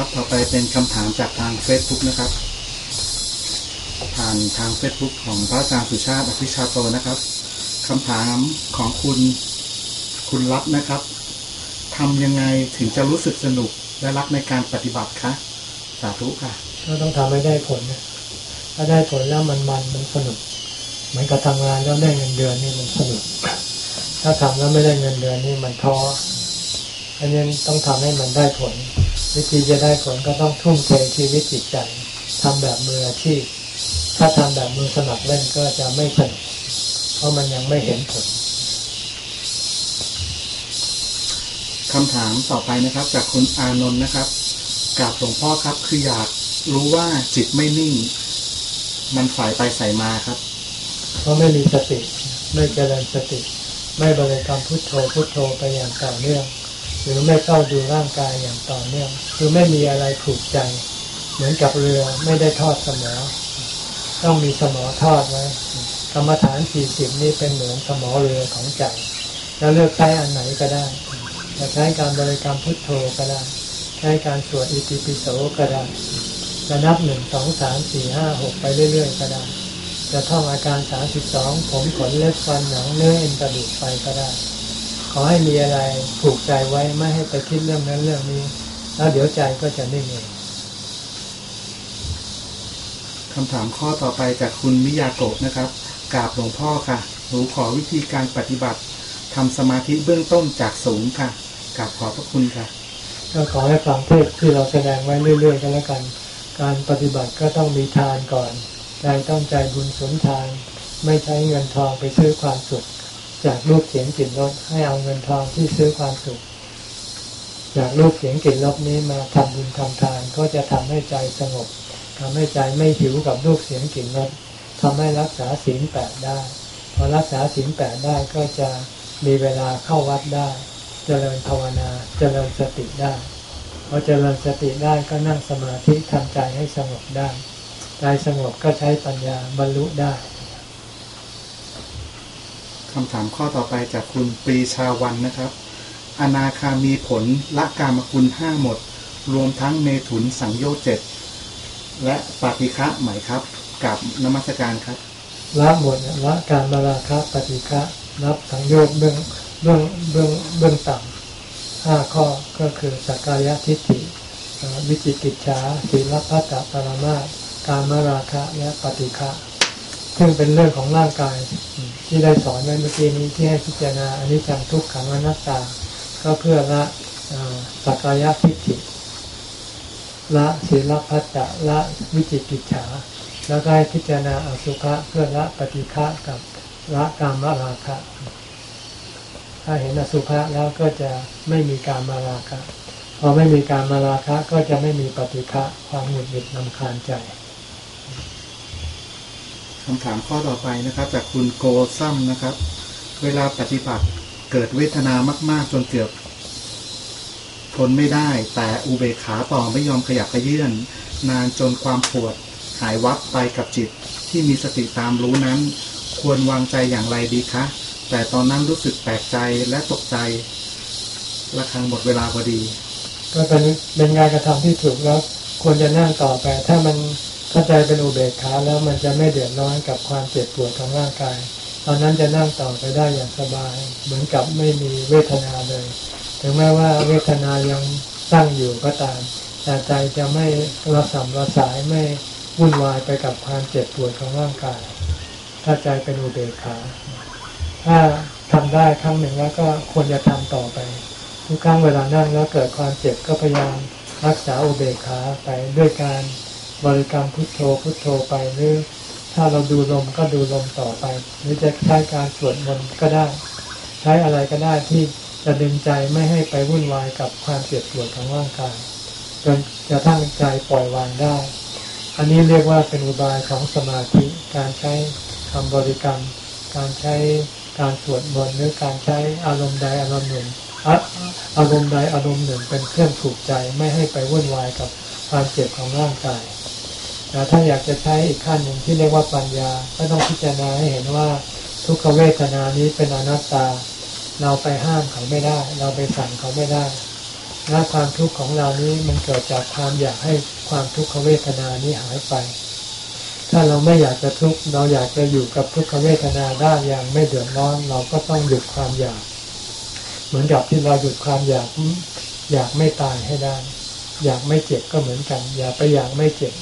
ครับต่อไปเป็นคำถามจากทาง Facebook นะครับ ผ่านทาง Facebook ของพระอาจารย์สุชาติอภิชาโตนะครับคำถามของคุณคุณรัตน์นะครับทำยังไงถึงจะรู้สึกสนุกและรักในการปฏิบัติคะสาธุค่ะก็ต้องทำให้ได้ผลนะถ้าได้ผลแล้วมันมันมันสนุกเหมือนกับทำงานแล้วได้เงินเดือนนี่มันสนุกถ้าทำแล้วไม่ได้เงินเดือนนี่มันท้ออันนี้ต้องทำให้มันได้ผล วิธีจะได้ผลก็ต้องทุ่มเทชีวิตจิตใจทำแบบมืออาชีพ ถ้าทำแบบมือสมัครเล่นก็จะไม่สนุกเพราะมันยังไม่เห็นผลคำถามต่อไปนะครับ จากคุณอานนท์นะครับกราบหลวงพ่อครับ คืออยากรู้ว่าจิตไม่นิ่ง มันฝ่ายไปใส่มาครับเพราะไม่มีสติ ไม่เจริญสติ ไม่บริกรรมพุทโธพุทโธไปอย่างต่อเนื่อง หรือไม่เข้าดูร่างกายอย่างต่อเนื่อง คือไม่มีอะไรผูกใจ เหมือนกับเรือไม่ได้ทอดสมอ ต้องมีสมอทอดไว้กรรมฐานสี่สิบนี่เป็นเหมือนสมอเรือของใจแล้วเลือกใช้อันไหนก็ได้จะใช้การบริกรรมพุทโธก็ได้ ใช้การสวดอิติปิโสก็ได้จะนับหนึ่งสองสามสี่ห้าหกไปเรื่อยๆก็ได้ จะท่องอาการสามสิบสองผมขนเล็บฟันหนังเนื้อเอ็นกระดูกไปก็ได้ อให้มีอะไรผูกใจไว้ไม่ให้ไปคิดเรื่องนั้นเรื่องนี้ แล้วเดี๋ยวใจก็จะนิ่งเองคำถามข้อต่อไปจากคุณมิยาโกะนะครับกราบหลวงพ่อค่ะหนูขอวิธีการปฏิบัติทำสมาธิเบื้องต้นจากศูนย์ค่ะกราบขอบพระคุณค่ะก็ขอให้ฟังเทศที่เราแสดงไว้เรื่อยๆกันแล้วกัน การปฏิบัติก็ต้องมีทานก่อนใจต้องใจบุญสนทาน ไม่ใช้เงินทองไปซื้อความสุข จากรูปเสียงกลิ่นรสให้เอาเงินทองที่ซื้อความสุข จากรูปเสียงกลิ่นรสนี้มาทำบุญทำทานก็จะทำให้ใจสงบทำให้ใจไม่หิวกับรูปเสียงกลิ่นรสทำให้รักษาศีลแปดได้พอรักษาศีลแปดได้ก็จะมีเวลาเข้าวัดได้เจริญภาวนาเจริญสติได้พอเจริญสติได้ก็นั่งสมาธิทำใจให้สงบได้ใจสงบก็ใช้ปัญญาบรรลุได้ คำถามข้อต่อไปจากคุณปรีชาวันนะครับ อนาคามีผลละกามคุณห้าหมด รวมทั้งเมถุนสังโยชน์เจ็ดและปาฏิฆะไหมครับ กับนมัสการครับละหมดละการมาราคะปฏิฆะรับสังโยชน์เบื้องเบื้องเบื้องเบื้องต่ำห้าข้อก็คือสักกายทิฏฐิวิจิกิจฉาศีลพัตตปรมาการมาราคะและปฏิฆะ ซึ่งเป็นเรื่องของร่างกาย ที่ได้สอนไว้เมื่อกี้นี้ที่ให้พิจารณาอันิจจังทุกขังอนัตตา ก็เพื่อละสักกายทิฏฐิละศีลพัตตะละวิจิกิจฉา แล้วก็ให้พิจารณาอสุภะเพื่อละปฏิฆะกับละกามราคะ ถ้าเห็นอสุภะแล้วก็จะไม่มีการมาราคะ พอไม่มีการมาราคะก็จะไม่มีปฏิฆะความหงุดหงิดนำคาญใจ คำถามข้อต่อไปนะครับ จากคุณโกซัมนะครับ เวลาปฏิบัติเกิดเวทนามาก ๆ จนเกือบทนไม่ได้ แต่อุเบกขาต่อไม่ยอมขยับขยื่นนานจนความปวดหายวับไปกับจิตที่มีสติตามรู้นั้น ควรวางใจอย่างไรดีคะแต่ตอนนั้นรู้สึกแปลกใจและตกใจระครังหมดเวลาพอดี ก็เป็นเป็นการกระทำที่ถูกแล้ว ควรจะนั่งต่อไป ถ้ามัน เข้าใจเป็นอุเบกขาแล้วมันจะไม่เดือดร้อนกับความเจ็บปวดของร่างกาย ตอนนั้นจะนั่งต่อไปได้อย่างสบาย เหมือนกับไม่มีเวทนาเลย ถึงแม้ว่าเวทนายังตั้งอยู่ก็ตาม แต่ใจจะไม่ระสำระสายไม่วุ่นวายไปกับความเจ็บปวดของร่างกาย ถ้าใจเป็นอุเบกขา ถ้าทำได้ครั้งหนึ่งแล้วก็ควรจะทำต่อไป ทุกครั้งเวลานั่งแล้วเกิดความเจ็บก็พยายามรักษาอุเบกขาไปด้วยการ บริกรรมพุทโธพุทโธไปหรือถ้าเราดูลมก็ดูลมต่อไป หรือจะใช้การสวดมนต์ก็ได้ ใช้อะไรก็ได้ที่จะดึงใจไม่ให้ไปวุ่นวายกับความเจ็บปวดของร่างกายจนจะทั้งใจปล่อยวางได้ อันนี้เรียกว่าเป็นอุบายของสมาธิการใช้คำบริกรรม การใช้การสวดมนต์หรือการใช้อารมณ์ใดอารมณ์หนึ่งอารมณ์ใดอารมณ์หนึ่งเป็นเครื่องผูกใจไม่ให้ไปวุ่นวายกับความเจ็บของร่างกาย แต่ถ้าอยากจะใช้อีกขั้นหนึ่งที่เรียกว่าปัญญา ก็ต้องพิจารณาให้เห็นว่าทุกขเวทนานี้เป็นอนัตตา เราไปห้ามเขาไม่ได้ เราไปสั่งเขาไม่ได้และความทุกข์ของเรานี้มันเกิดจากความอยากให้ความทุกขเวทนานี้หายไป ถ้าเราไม่อยากจะทุกข์เราอยากจะอยู่กับทุกขเวทนาได้อย่างไม่เดือดร้อน เราก็ต้องหยุดความอยาก เหมือนกับที่เราหยุดความอยากอยากไม่ตายให้ได้ อยากไม่เจ็บก็เหมือนกัน อย่าไปอยากไม่เจ็บ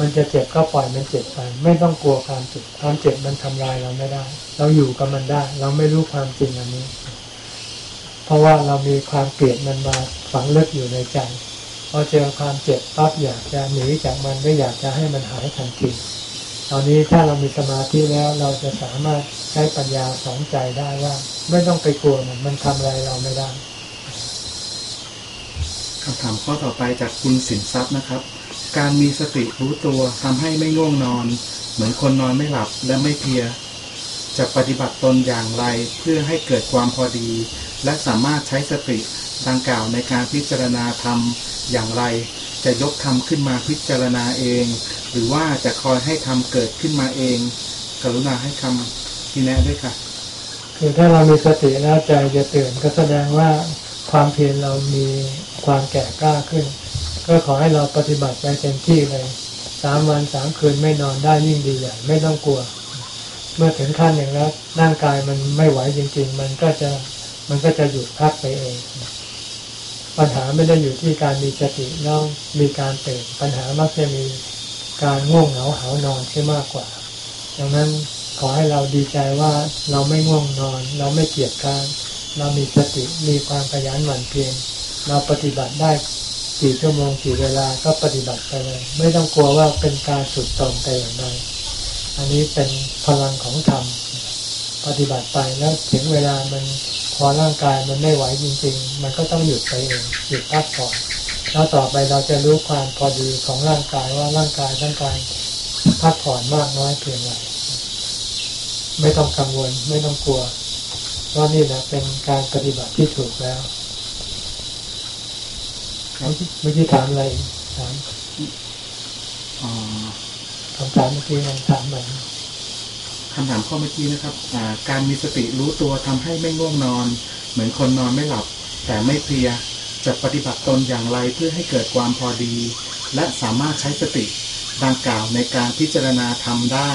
มันจะเจ็บก็ปล่อยมันเจ็บไป ไม่ต้องกลัวความเจ็บความเจ็บมันทำลายเราไม่ได้ เราอยู่กับมันได้ เราไม่รู้ความจริงอันนี้ เพราะว่าเรามีความเกลียดมันมาฝังลึกอยู่ในใจพอเจอความเจ็บปั๊บอยากจะหนีจากมันไม่อยากจะให้มันหายทันทีตอนนี้ถ้าเรามีสมาธิแล้วเราจะสามารถใช้ปัญญาสอนใจได้ว่า ไม่ต้องไปกลัวมันมันทำอะไรเราไม่ได้คำถามข้อต่อไปจากคุณสินทรัพย์นะครับ การมีสติรู้ตัวทำให้ไม่ง่วงนอน เหมือนคนนอนไม่หลับและไม่เพีย จะปฏิบัติตนอย่างไรเพื่อให้เกิดความพอดี และสามารถใช้สติดังกล่าวในการพิจารณาธรรมอย่างไร จะยกธรรมขึ้นมาพิจารณาเอง หรือว่าจะคอยให้ธรรมเกิดขึ้นมาเอง กรุณาให้คำที่แนะด้วยค่ะ คือถ้าเรามีสติแล้วใจจะตื่นก็แสดงว่าความเพียรเรามีความแก่กล้าขึ้น ก็ขอให้เราปฏิบัติไปเต็มที่เลยสามวันสามคืนไม่นอนได้ยิ่งดีใหญ่ไม่ต้องกลัว เมื่อถึงขั้นอย่างแล้วร่างกายมันไม่ไหวจริง ๆ มันก็จะมันก็จะหยุดพักไปเองปัญหาไม่ได้อยู่ที่การมีสติแล้วมีการตื่นปัญหามักจะมีการง่วงเหงาหานอนที่มากกว่าดังนั้นขอให้เราดีใจว่าเราไม่ง่วงนอน เราไม่เกียจคร้านเรามีสติมีความขยันหมั่นเพียรเราปฏิบัติได้ กี่ชั่วโมงกี่เวลาก็ปฏิบัติไปเลย ไม่ต้องกลัวว่าเป็นการสุดตรงแต่อย่างใดอันนี้เป็นพลังของธรรมปฏิบัติไปแล้วถึงเวลามันพอร่างกายมันไม่ไหวจริง ๆ มันก็ต้องหยุดไปเองหยุดพักผ่อนแล้วต่อไปเราจะรู้ความพอดีของร่างกายว่าร่างกายต้องการพักผ่อนมากน้อยเพียงไรไม่ต้องกังวลไม่ต้องกลัวเพราะนี่แหละเป็นการปฏิบัติที่ถูกแล้ว เมื่อกี้ถามอะไรอีกถามอ่าคำถามเมื่อกี้ลองถามใหม่คำถามข้อเมื่อกี้นะครับอ่าการมีสติรู้ตัวทำให้ไม่ง่วงนอน เหมือนคนนอนไม่หลับ แต่ไม่เพลียจะปฏิบัติตนอย่างไรเพื่อให้เกิดความพอดี และสามารถใช้สติดังกล่าวในการพิจารณาธรรมได้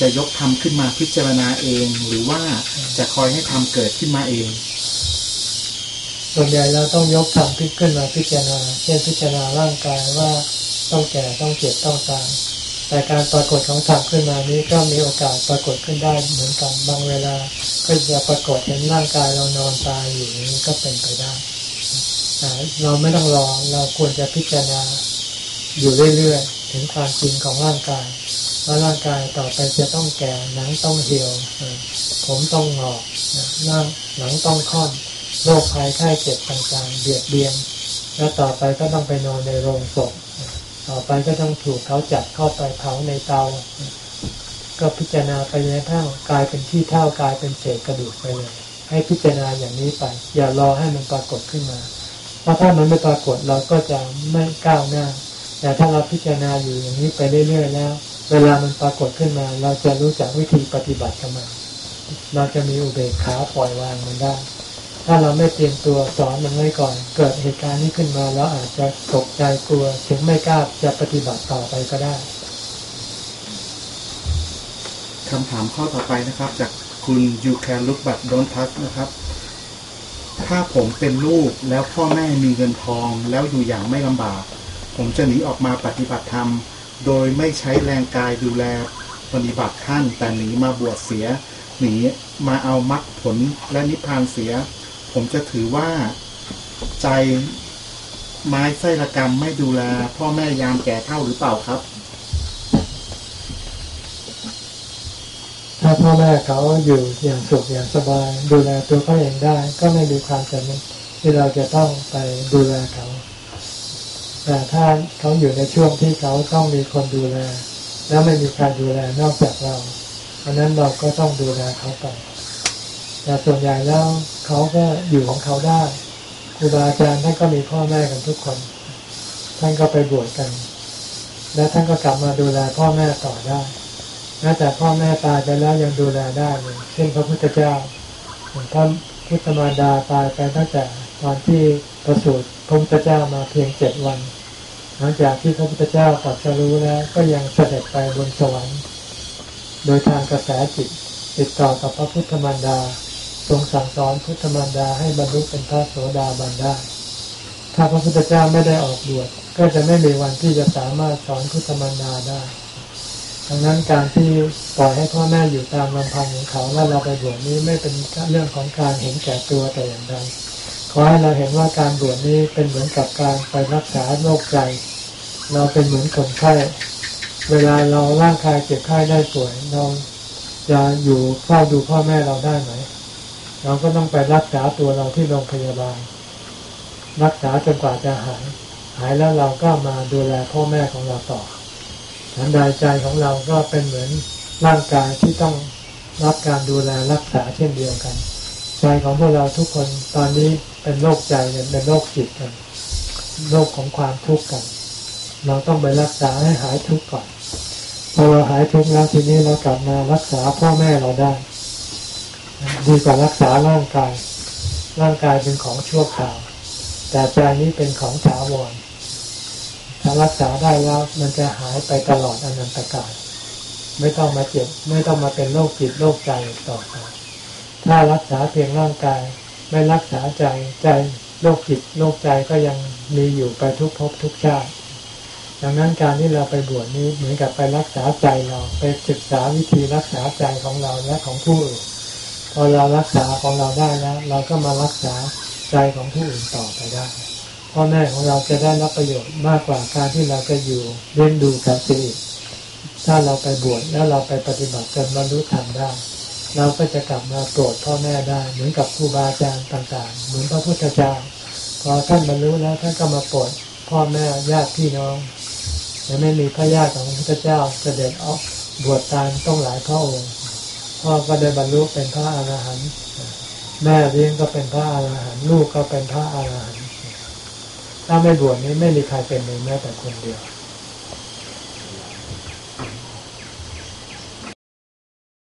จะยกธรรมขึ้นมาพิจารณาเอง หรือว่าจะคอยให้ธรรมเกิดขึ้นมาเอง ส่วนใหญ่เราต้องยกธรรมขึ้นมาพิจารณา เช่นพิจารณาร่างกายว่าต้องแก่ต้องเจ็บต้องตาย แต่การปรากฏของธรรมขึ้นมานี้ก็มีโอกาสปรากฏขึ้นได้เหมือนกันบางเวลาก็จะปรากฏเห็นร่างกายเรานอนตายอยู่นี้ก็เป็นไปได้เราไม่ต้องรอเราควรจะพิจารณาอยู่เรื่อยๆถึงความจริงของร่างกายว่าร่างกายต่อไปจะต้องแก่หนังต้องเหี่ยวผมต้องหงอกนะหน้าหนังต้องค่อน โรคภัยไข้เจ็บต่างๆเบียดเบียน แล้วต่อไปก็ต้องไปนอนในโรงศพ ต่อไปก็ต้องถูกเขาจัดเข้าไปเผาในเตา ก็พิจารณาไปเลยเท่ากลายเป็นที่เท่ากลายเป็นเศษกระดูกไปเลย ให้พิจารณาอย่างนี้ไป อย่ารอให้มันปรากฏขึ้นมา เพราะถ้ามันไม่ปรากฏเราก็จะไม่ก้าวหน้า แต่ถ้าเราพิจารณาอยู่อย่างนี้ไปเรื่อยๆแล้ว เวลามันปรากฏขึ้นมา เราจะรู้จักวิธีปฏิบัติกับมันเราจะมีอุเบกขาปล่อยวางมันได้ ถ้าเราไม่เตรียมตัวสอนมันไว้ก่อน เกิดเหตุการณ์นี้ขึ้นมาแล้วอาจจะตกใจกลัวถึงไม่กล้าจะปฏิบัติต่อไปก็ได้คำถามข้อต่อไปนะครับ จากคุณ you can look but don't touch นะครับ ถ้าผมเป็นลูกแล้วพ่อแม่มีเงินทองแล้วอยู่อย่างไม่ลำบาก ผมจะหนีออกมาปฏิบัติธรรม โดยไม่ใช้แรงกายดูแลปฏิบัติท่าน แต่หนีมาบวชเสีย หนีมาเอามรรคผลและนิพพานเสีย ผมจะถือว่าใจไม้ไส้ระกรรมไม่ดูแล พ่อแม่ยามแก่เท่าหรือเปล่าครับ ถ้าพ่อแม่เขาอยู่อย่างสุขอย่างสบาย ดูแลตัวเขาเองได้ ก็ไม่มีความจำเป็นที่เราจะต้องไปดูแลเขา แต่ถ้าเขาอยู่ในช่วงที่เขาต้องมีคนดูแล แล้วไม่มีใครดูแลนอกจากเราอันนั้นเราก็ต้องดูแลเขาไป แต่ส่วนใหญ่แล้วเขาก็อยู่ของเขาได้ครูบาอาจารย์ท่านก็มีพ่อแม่กันทุกคน ท่านก็ไปบวชกัน แล้วท่านก็กลับมาดูแลพ่อแม่ต่อได้แม้แต่พ่อแม่ตายไปแล้วยังดูแลได้เลยเช่นพระพุทธเจ้าพระพุทธมารดาตายไปตั้งแต่ตอนที่ประสูติพระพุทธเจ้ามาเพียงเจ็ดวัน หลังจากที่พระพุทธเจ้าตรัสรู้แล้วก็ยังเสด็จไปบนสวรรค์ โดยทางกระแสจิตติดต่อกับพระพุทธมารดา ทรงสั่งสอนพุทธมารดาให้บรรลุเป็นพระโสดาบันได้ถ้าพระพุทธเจ้าไม่ได้ออกบวชก็จะไม่มีวันที่จะสามารถสอนพุทธมารดาได้ดังนั้นการที่ปล่อยให้พ่อแม่อยู่ตามลำพังของเขาแล้วเราไปบวชนี้ไม่เป็นเรื่องของการเห็นแก่ตัวแต่อย่างใดขอให้เราเห็นว่าการบวชนี้เป็นเหมือนกับการไปรักษาโรคใจ เราเป็นเหมือนคนไข้เวลาเราร่างกายเจ็บไข้ได้ป่วยเราจะอยู่เฝ้าดูพ่อแม่เราได้ไหม เราก็ต้องไปรักษาตัวเราที่โรงพยาบาล รักษาจนกว่าจะหาย หายแล้วเราก็มาดูแลพ่อแม่ของเราต่อฉันใดใจของเราก็เป็นเหมือนร่างกายที่ต้องรับการดูแลรักษาเช่นเดียวกัน ใจของพวกเราทุกคนตอนนี้เป็นโรคใจเนี่ยเป็นโรคจิตกันโรคของความทุกข์กัน เราต้องไปรักษาให้หายทุกข์ก่อนพอเราหายทุกข์แล้วทีนี้เรากลับมารักษาพ่อแม่เราได้ ดีกว่ารักษาร่างกาย ร่างกายเป็นของชั่วคราว แต่ใจนี้เป็นของถาวรถ้ารักษาได้แล้วมันจะหายไปตลอดอนันตกาลไม่ต้องมาเจ็บ ไม่ต้องมาเป็นโรคจิตโรคใจต่อไปถ้ารักษาเพียงร่างกาย ไม่รักษาใจใจโรคจิตโรคใจก็ยังมีอยู่ไปทุกภพทุกชาติ ดังนั้นการที่เราไปบวชนี้เหมือนกับไปรักษาใจเราไปศึกษาวิธีรักษาใจของเราและของผู้อื่น อเรารักษาของเราได้แล้วเราก็มารักษาใจของผู้อื่นต่อไปได้พ่อแม่ของเราจะได้รับประโยชน์มากกว่าการที่เราจะอยู่เลี้ยงดูกับสิริถ้าเราไปบวชแล้วเราไปปฏิบัติจนบรรลุธรรมได้ เราก็จะกลับมาโปรดพ่อแม่ได้ เหมือนกับครูบาอาจารย์ต่างๆ เหมือนพระพุทธเจ้าพอท่านบรรลุแล้วท่านก็มาโปรดพ่อแม่ญาติพี่น้องแต่ไม่มีพระญาติของพระพุทธเจ้าเสด็จออกบวชตามต้องหลายพระองค์ พ่อก็ได้บรรลุเป็นพระอรหันต์แม่เลี้ยงก็เป็นพระอรหันต์ลูกก็เป็นพระอรหันต์ถ้าไม่บวชนี้ไม่มีใครเป็นเลยแม้แต่คนเดียว